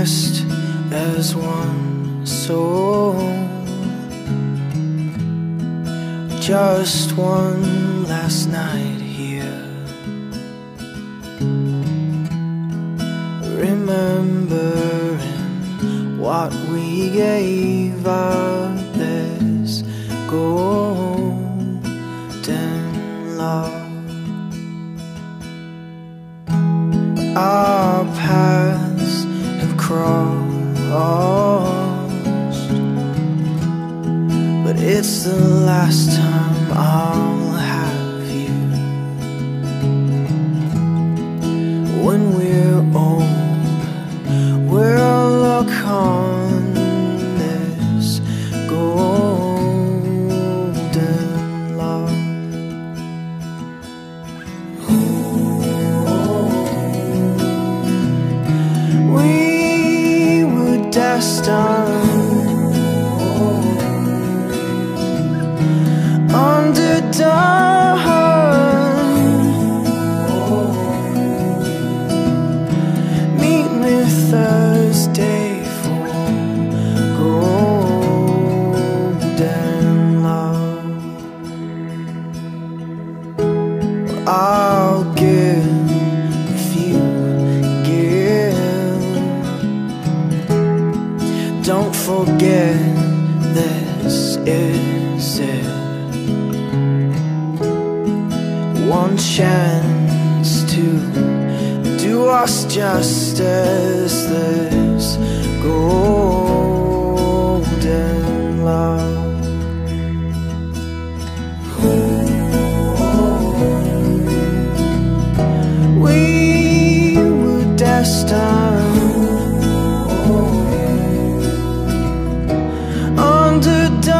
As one soul. Just one last night here. Remembering what we gave up this golden love. Our have crossed, but it's the last time I'll have you. When we're were destined Do us justice, this golden love. We were destined under.